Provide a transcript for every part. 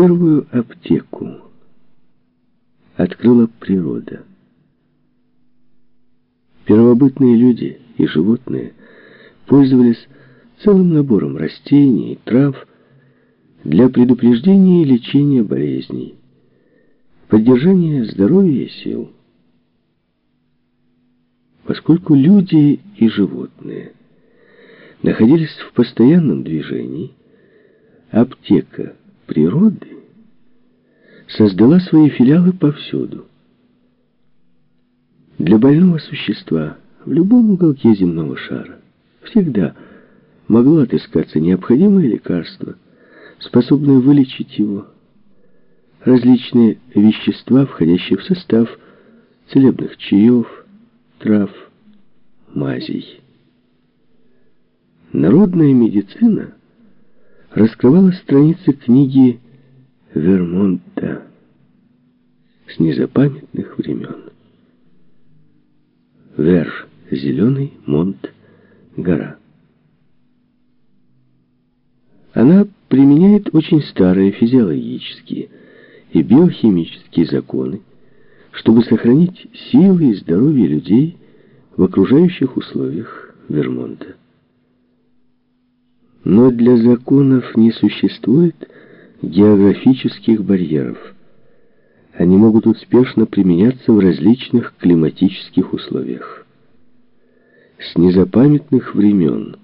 Первую аптеку открыла природа. Первобытные люди и животные пользовались целым набором растений и трав для предупреждения и лечения болезней, поддержания здоровья и сил. Поскольку люди и животные находились в постоянном движении, аптека природы создала свои филиалы повсюду. Для больного существа в любом уголке земного шара всегда могло отыскаться необходимое лекарство, способное вылечить его. Различные вещества, входящие в состав целебных чаев, трав, мазей. Народная медицина раскрывала страницы книги Вермонта с незапамятных времен. Вер — зеленый, Монт — гора. Она применяет очень старые физиологические и биохимические законы, чтобы сохранить силы и здоровье людей в окружающих условиях Вермонта. Но для законов не существует географических барьеров. Они могут успешно применяться в различных климатических условиях. С незапамятных времен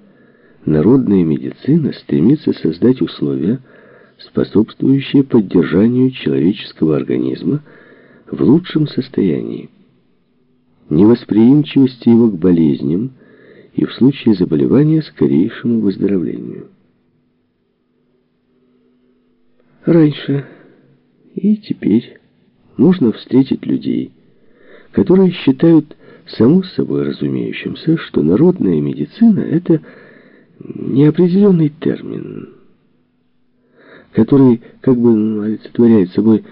народная медицина стремится создать условия, способствующие поддержанию человеческого организма в лучшем состоянии, невосприимчивости его к болезням и в случае заболевания скорейшему выздоровлению. Раньше и теперь можно встретить людей, которые считают само собой разумеющимся, что народная медицина — это неопределенный термин, который как бы ну, олицетворяет собой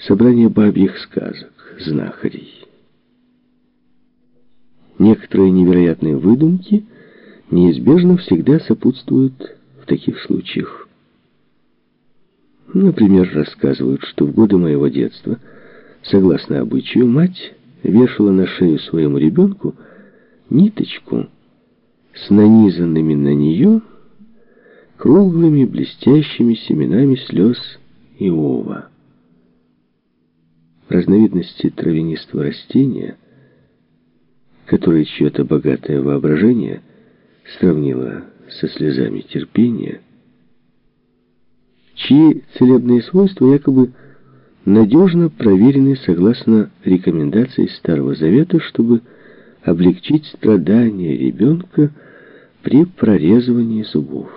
собрание бабьих сказок, знахарей. Некоторые невероятные выдумки неизбежно всегда сопутствуют в таких случаях. Например, рассказывают, что в годы моего детства, согласно обычаю, мать вешала на шею своему ребенку ниточку с нанизанными на нее круглыми блестящими семенами слез иова. Разновидности травянистого растения – которые чье-то богатое воображение сравнило со слезами терпения, чьи целебные свойства якобы надежно проверены согласно рекомендации Старого Завета, чтобы облегчить страдания ребенка при прорезывании зубов.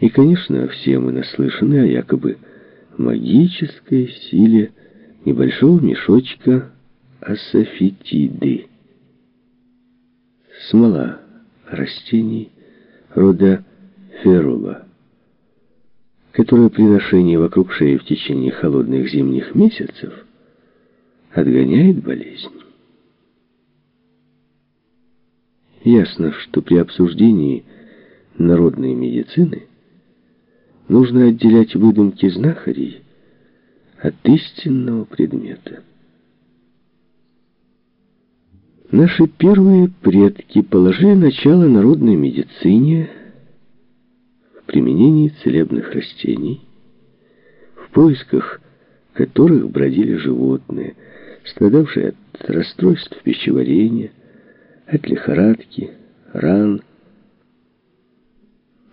И, конечно, все мы наслышаны о якобы магической силе небольшого мешочка асофетиды. Смола растений рода ферула, которая при ношении вокруг шеи в течение холодных зимних месяцев отгоняет болезнь. Ясно, что при обсуждении народной медицины нужно отделять выдумки знахарей от истинного предмета. Наши первые предки положили начало народной медицине в применении целебных растений, в поисках которых бродили животные, страдавшие от расстройств пищеварения, от лихорадки, ран.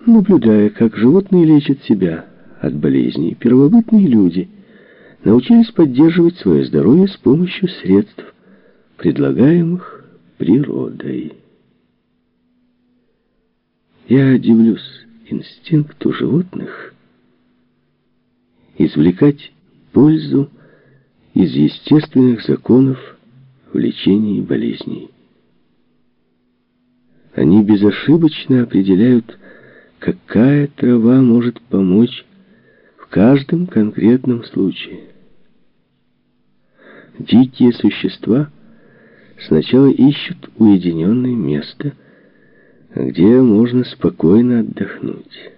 Наблюдая, как животные лечат себя от болезней, первобытные люди научились поддерживать свое здоровье с помощью средств, предлагаемых природой. Я удивлюсь инстинкту животных извлекать пользу из естественных законов в лечении болезней. Они безошибочно определяют, какая трава может помочь в каждом конкретном случае. Дикие существа – сначала ищут уединенное место, где можно спокойно отдохнуть.